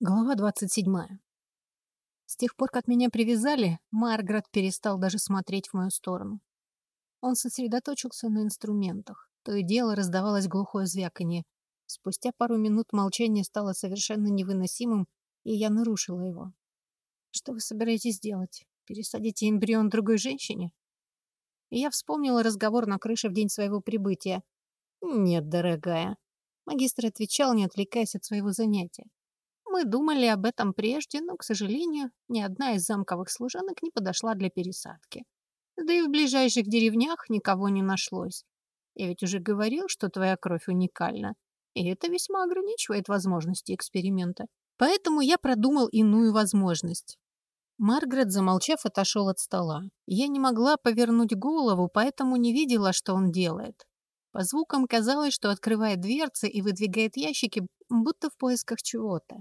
Глава 27. С тех пор, как меня привязали, Маргарет перестал даже смотреть в мою сторону. Он сосредоточился на инструментах. То и дело раздавалось глухое звяканье. Спустя пару минут молчание стало совершенно невыносимым, и я нарушила его. «Что вы собираетесь делать? Пересадите эмбрион другой женщине?» И я вспомнила разговор на крыше в день своего прибытия. «Нет, дорогая». Магистр отвечал, не отвлекаясь от своего занятия. Мы думали об этом прежде, но, к сожалению, ни одна из замковых служанок не подошла для пересадки. Да и в ближайших деревнях никого не нашлось. Я ведь уже говорил, что твоя кровь уникальна, и это весьма ограничивает возможности эксперимента. Поэтому я продумал иную возможность. Маргарет, замолчав, отошел от стола. Я не могла повернуть голову, поэтому не видела, что он делает. По звукам казалось, что открывает дверцы и выдвигает ящики, будто в поисках чего-то.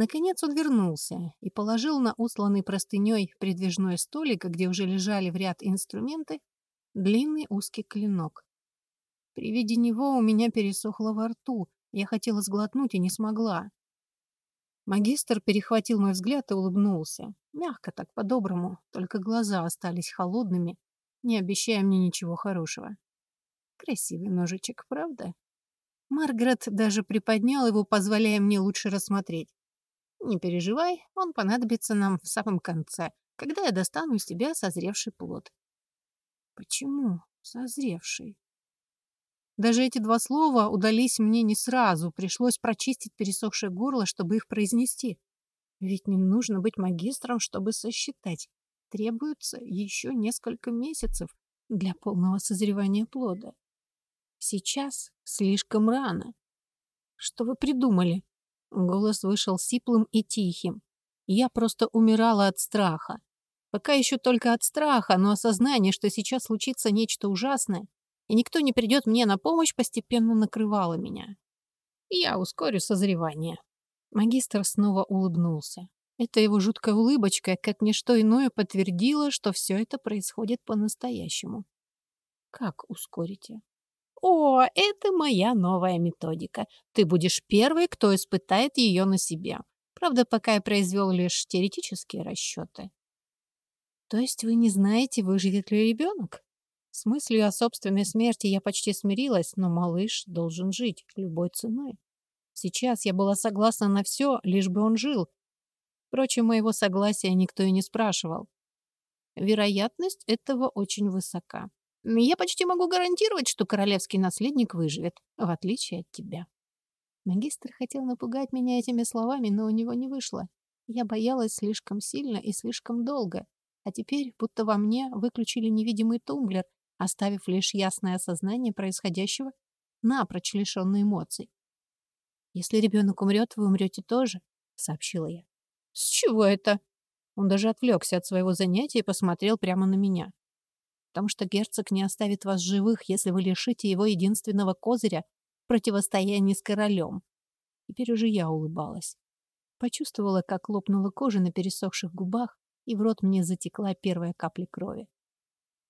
Наконец он вернулся и положил на усланный простыней придвижной столик, где уже лежали в ряд инструменты, длинный узкий клинок. При виде него у меня пересохло во рту. Я хотела сглотнуть и не смогла. Магистр перехватил мой взгляд и улыбнулся. Мягко так, по-доброму, только глаза остались холодными, не обещая мне ничего хорошего. Красивый ножичек, правда? Маргарет даже приподнял его, позволяя мне лучше рассмотреть. Не переживай, он понадобится нам в самом конце, когда я достану из тебя созревший плод. Почему созревший? Даже эти два слова удались мне не сразу, пришлось прочистить пересохшее горло, чтобы их произнести. Ведь не нужно быть магистром, чтобы сосчитать. Требуется еще несколько месяцев для полного созревания плода. Сейчас слишком рано. Что вы придумали? Голос вышел сиплым и тихим. Я просто умирала от страха. Пока еще только от страха, но осознание, что сейчас случится нечто ужасное, и никто не придет мне на помощь, постепенно накрывало меня. Я ускорю созревание. Магистр снова улыбнулся. Эта его жуткая улыбочка, как ничто иное, подтвердила, что все это происходит по-настоящему. Как ускорите? «О, это моя новая методика. Ты будешь первый, кто испытает ее на себе. Правда, пока я произвел лишь теоретические расчеты». «То есть вы не знаете, выживет ли ребенок?» С мыслью о собственной смерти я почти смирилась, но малыш должен жить любой ценой. Сейчас я была согласна на все, лишь бы он жил. Впрочем, моего согласия никто и не спрашивал. Вероятность этого очень высока. Я почти могу гарантировать, что королевский наследник выживет, в отличие от тебя. Магистр хотел напугать меня этими словами, но у него не вышло. Я боялась слишком сильно и слишком долго, а теперь будто во мне выключили невидимый тумблер, оставив лишь ясное осознание происходящего, напрочь лишенный эмоций. «Если ребенок умрет, вы умрете тоже», — сообщила я. «С чего это?» Он даже отвлекся от своего занятия и посмотрел прямо на меня потому что герцог не оставит вас живых, если вы лишите его единственного козыря в противостоянии с королем. Теперь уже я улыбалась. Почувствовала, как лопнула кожа на пересохших губах, и в рот мне затекла первая капля крови.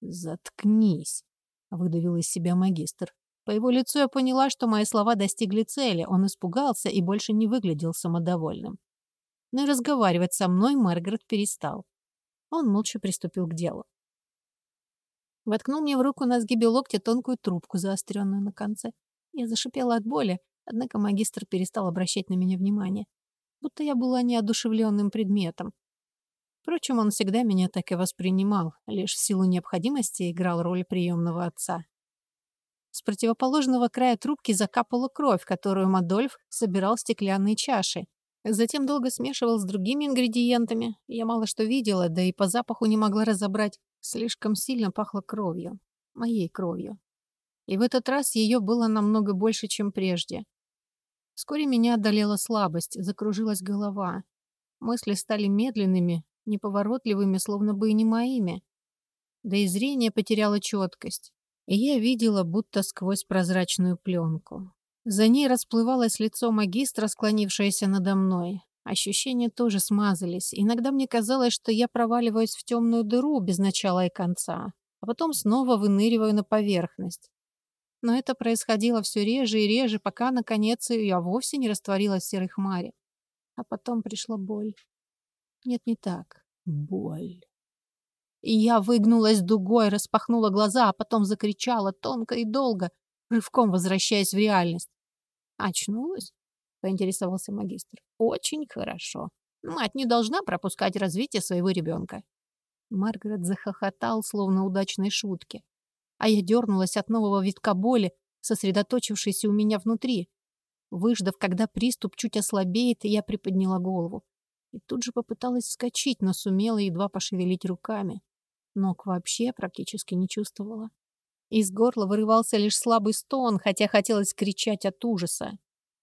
«Заткнись!» — выдавил из себя магистр. По его лицу я поняла, что мои слова достигли цели. Он испугался и больше не выглядел самодовольным. Но и разговаривать со мной Маргарет перестал. Он молча приступил к делу. Воткнул мне в руку на сгибе локтя тонкую трубку, заостренную на конце. Я зашипела от боли, однако магистр перестал обращать на меня внимание. Будто я была неодушевленным предметом. Впрочем, он всегда меня так и воспринимал, лишь в силу необходимости играл роль приемного отца. С противоположного края трубки закапала кровь, которую Мадольф собирал в стеклянные чаши. Затем долго смешивал с другими ингредиентами. Я мало что видела, да и по запаху не могла разобрать, Слишком сильно пахло кровью. Моей кровью. И в этот раз ее было намного больше, чем прежде. Вскоре меня одолела слабость, закружилась голова. Мысли стали медленными, неповоротливыми, словно бы и не моими. Да и зрение потеряло четкость. И я видела, будто сквозь прозрачную пленку. За ней расплывалось лицо магистра, склонившееся надо мной. Ощущения тоже смазались. Иногда мне казалось, что я проваливаюсь в темную дыру без начала и конца, а потом снова выныриваю на поверхность. Но это происходило все реже и реже, пока, наконец, я вовсе не растворилась в серой хмаре. А потом пришла боль. Нет, не так. Боль. И я выгнулась дугой, распахнула глаза, а потом закричала тонко и долго, рывком возвращаясь в реальность. «Очнулась?» — поинтересовался магистр. «Очень хорошо. Мать не должна пропускать развитие своего ребенка». Маргарет захохотал, словно удачной шутки. А я дернулась от нового витка боли, сосредоточившейся у меня внутри. Выждав, когда приступ чуть ослабеет, я приподняла голову. И тут же попыталась вскочить, но сумела едва пошевелить руками. Ног вообще практически не чувствовала. Из горла вырывался лишь слабый стон, хотя хотелось кричать от ужаса.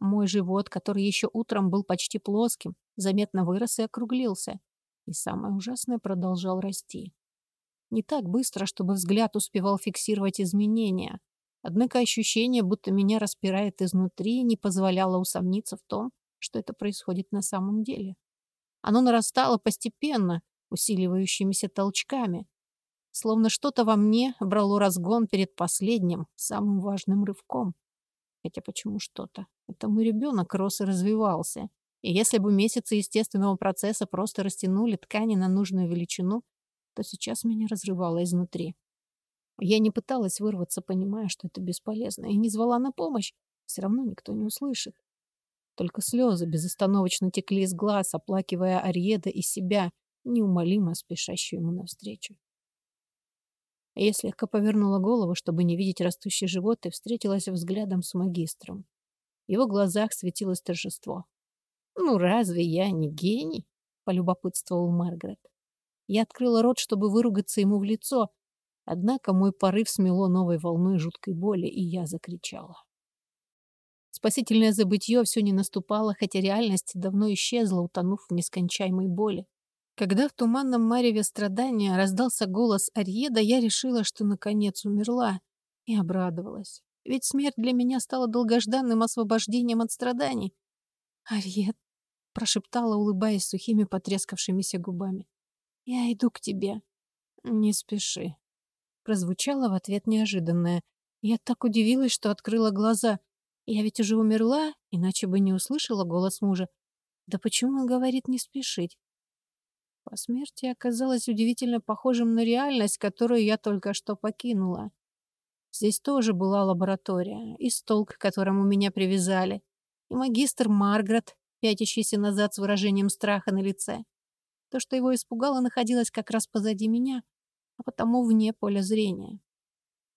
Мой живот, который еще утром был почти плоским, заметно вырос и округлился. И самое ужасное продолжал расти. Не так быстро, чтобы взгляд успевал фиксировать изменения. Однако ощущение, будто меня распирает изнутри, не позволяло усомниться в том, что это происходит на самом деле. Оно нарастало постепенно, усиливающимися толчками. Словно что-то во мне брало разгон перед последним, самым важным рывком. Хотя почему что-то? Это мой ребенок рос и развивался. И если бы месяцы естественного процесса просто растянули ткани на нужную величину, то сейчас меня разрывало изнутри. Я не пыталась вырваться, понимая, что это бесполезно, и не звала на помощь. Все равно никто не услышит. Только слезы безостановочно текли из глаз, оплакивая Арьеда и себя, неумолимо спешащую ему навстречу. Я слегка повернула голову, чтобы не видеть растущий живот, и встретилась взглядом с магистром. Его глазах светилось торжество. «Ну, разве я не гений?» — полюбопытствовал Маргарет. Я открыла рот, чтобы выругаться ему в лицо, однако мой порыв смело новой волной жуткой боли, и я закричала. Спасительное забытье все не наступало, хотя реальность давно исчезла, утонув в нескончаемой боли. Когда в туманном мареве страдания раздался голос Арьеда, я решила, что наконец умерла, и обрадовалась. Ведь смерть для меня стала долгожданным освобождением от страданий. «Арьед», — прошептала, улыбаясь сухими потрескавшимися губами, — «я иду к тебе». «Не спеши», — прозвучало в ответ неожиданное. Я так удивилась, что открыла глаза. Я ведь уже умерла, иначе бы не услышала голос мужа. Да почему он говорит не спешить? По смерти оказалось удивительно похожим на реальность, которую я только что покинула. Здесь тоже была лаборатория, и стол, к которому меня привязали, и магистр Маргарет, пятящийся назад с выражением страха на лице. То, что его испугало, находилось как раз позади меня, а потому вне поля зрения.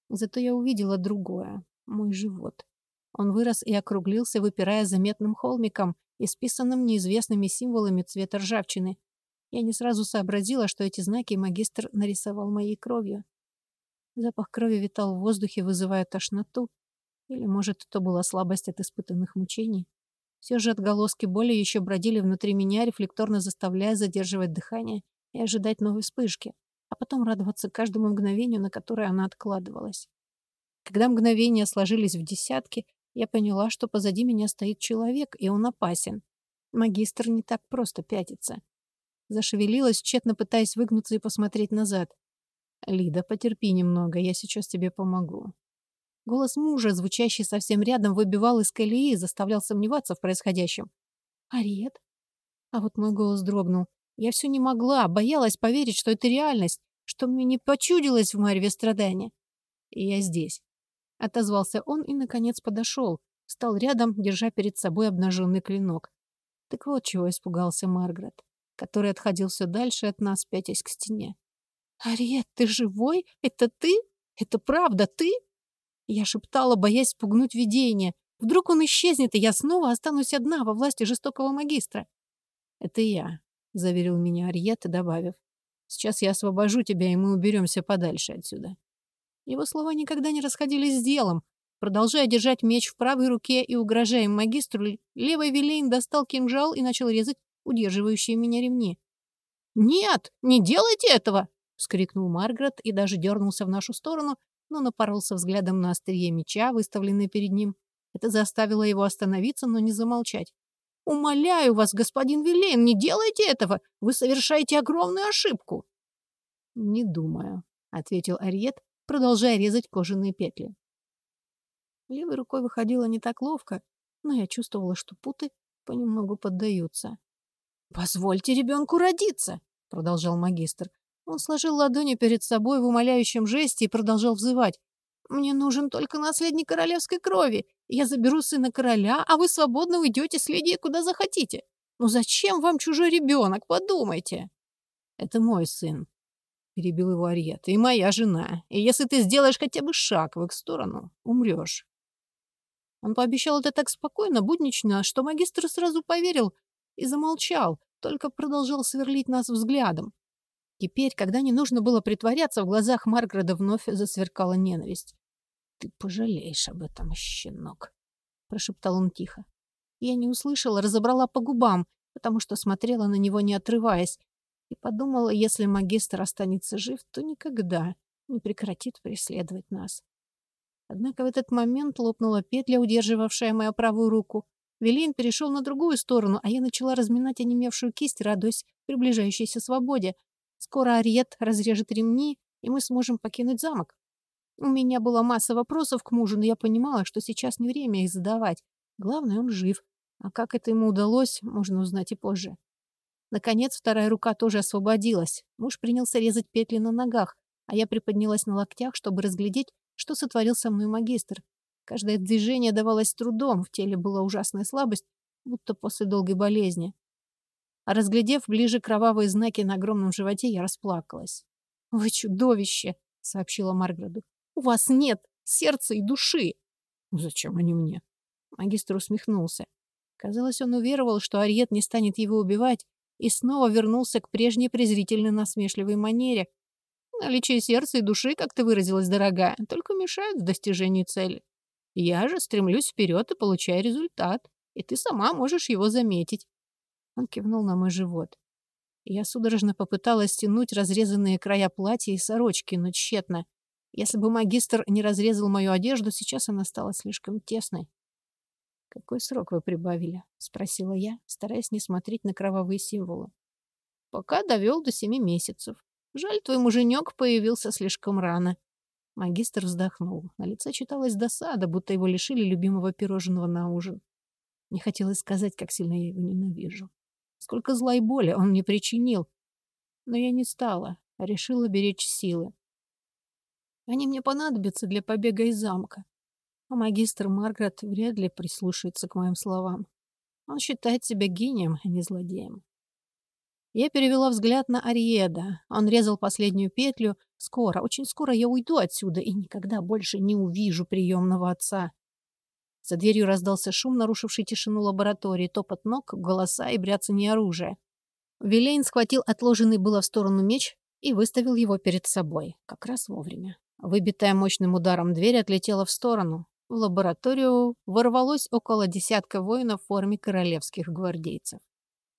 Зато я увидела другое — мой живот. Он вырос и округлился, выпирая заметным холмиком, исписанным неизвестными символами цвета ржавчины, я не сразу сообразила, что эти знаки магистр нарисовал моей кровью. Запах крови витал в воздухе, вызывая тошноту. Или, может, то была слабость от испытанных мучений. Все же отголоски боли еще бродили внутри меня, рефлекторно заставляя задерживать дыхание и ожидать новой вспышки, а потом радоваться каждому мгновению, на которое она откладывалась. Когда мгновения сложились в десятки, я поняла, что позади меня стоит человек, и он опасен. Магистр не так просто пятится. Зашевелилась, тщетно пытаясь выгнуться и посмотреть назад. «Лида, потерпи немного, я сейчас тебе помогу». Голос мужа, звучащий совсем рядом, выбивал из колеи и заставлял сомневаться в происходящем. «Арет?» А вот мой голос дрогнул. Я все не могла, боялась поверить, что это реальность, что мне не почудилось в Марьве страдания. И я здесь. Отозвался он и, наконец, подошел. Стал рядом, держа перед собой обнаженный клинок. Так вот чего испугался Маргарет который отходил все дальше от нас, пятясь к стене. «Ариет, ты живой? Это ты? Это правда ты?» Я шептала, боясь спугнуть видение. Вдруг он исчезнет, и я снова останусь одна во власти жестокого магистра. «Это я», — заверил меня Ариет, добавив. «Сейчас я освобожу тебя, и мы уберемся подальше отсюда». Его слова никогда не расходились с делом. Продолжая держать меч в правой руке и угрожая магистру, левой Вилейн достал кинжал и начал резать удерживающие меня ремни. «Нет, не делайте этого!» — вскрикнул Маргарет и даже дернулся в нашу сторону, но напоролся взглядом на острие меча, выставленное перед ним. Это заставило его остановиться, но не замолчать. «Умоляю вас, господин Вилейн, не делайте этого! Вы совершаете огромную ошибку!» «Не думаю», — ответил Ариет, продолжая резать кожаные петли. Левой рукой выходило не так ловко, но я чувствовала, что путы понемногу поддаются. «Позвольте ребенку родиться», — продолжал магистр. Он сложил ладони перед собой в умоляющем жесте и продолжал взывать. «Мне нужен только наследник королевской крови. Я заберу сына короля, а вы свободно уйдете с леди куда захотите. Ну зачем вам чужой ребенок? Подумайте!» «Это мой сын», — перебил его Ариет, — «и моя жена. И если ты сделаешь хотя бы шаг в их сторону, умрешь». Он пообещал это так спокойно, буднично, что магистр сразу поверил и замолчал, только продолжал сверлить нас взглядом. Теперь, когда не нужно было притворяться, в глазах Марграда вновь засверкала ненависть. «Ты пожалеешь об этом, щенок», — прошептал он тихо. Я не услышала, разобрала по губам, потому что смотрела на него, не отрываясь, и подумала, если магистр останется жив, то никогда не прекратит преследовать нас. Однако в этот момент лопнула петля, удерживавшая мою правую руку. Велин перешел на другую сторону, а я начала разминать онемевшую кисть, радуясь приближающейся свободе. Скоро Ариет разрежет ремни, и мы сможем покинуть замок. У меня была масса вопросов к мужу, но я понимала, что сейчас не время их задавать. Главное, он жив. А как это ему удалось, можно узнать и позже. Наконец, вторая рука тоже освободилась. Муж принялся резать петли на ногах, а я приподнялась на локтях, чтобы разглядеть, что сотворил со мной магистр. Каждое движение давалось трудом, в теле была ужасная слабость, будто после долгой болезни. А разглядев ближе кровавые знаки на огромном животе, я расплакалась. «Вы чудовище!» — сообщила Марграду. «У вас нет сердца и души!» «Зачем они мне?» Магистр усмехнулся. Казалось, он уверовал, что Ариет не станет его убивать, и снова вернулся к прежней презрительной насмешливой манере. Наличие сердца и души, как ты выразилась, дорогая, только мешают в достижении цели. Я же стремлюсь вперед и получаю результат, и ты сама можешь его заметить. Он кивнул на мой живот. Я судорожно попыталась стянуть разрезанные края платья и сорочки, но тщетно. Если бы магистр не разрезал мою одежду, сейчас она стала слишком тесной. «Какой срок вы прибавили?» — спросила я, стараясь не смотреть на кровавые символы. «Пока довел до семи месяцев. Жаль, твой муженек появился слишком рано». Магистр вздохнул. На лице читалась досада, будто его лишили любимого пирожного на ужин. Не хотелось сказать, как сильно я его ненавижу. Сколько зла и боли он мне причинил. Но я не стала, а решила беречь силы. Они мне понадобятся для побега из замка. А магистр Маргарет вряд ли прислушается к моим словам. Он считает себя гением, а не злодеем. Я перевела взгляд на Ариеда. Он резал последнюю петлю. Скоро, очень скоро я уйду отсюда и никогда больше не увижу приемного отца. За дверью раздался шум, нарушивший тишину лаборатории, топот ног, голоса и бряцание оружия. Вилейн схватил отложенный было в сторону меч и выставил его перед собой. Как раз вовремя. Выбитая мощным ударом дверь отлетела в сторону. В лабораторию ворвалось около десятка воинов в форме королевских гвардейцев.